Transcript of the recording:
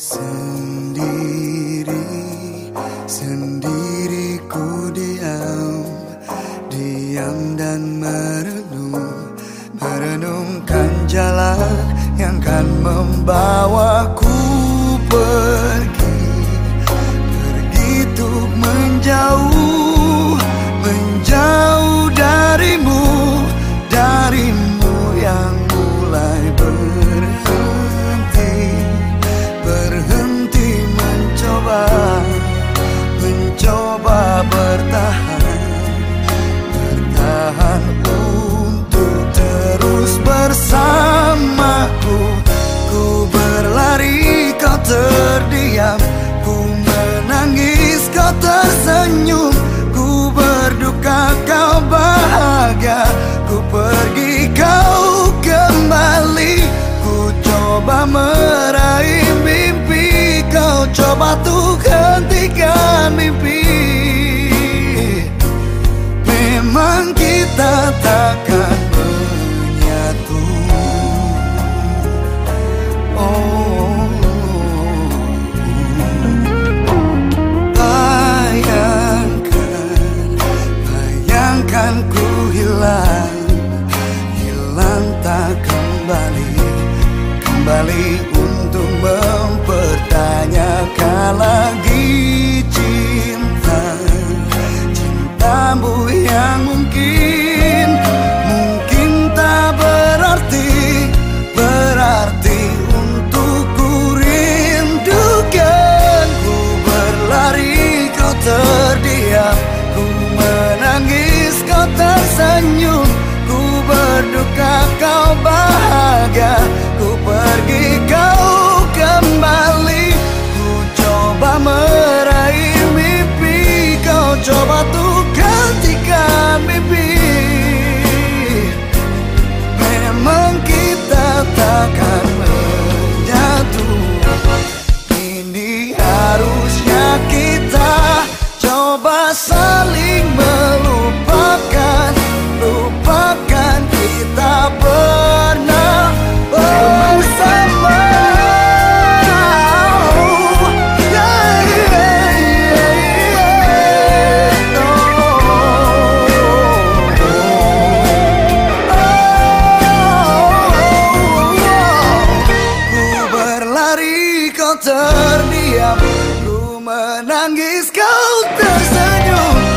Sendiri, sendiri ku diam. Diam dan merenung Merenungkan jalan yang kan membawaku pergi. puerta. terdiam Ku menangis kau tersenyum.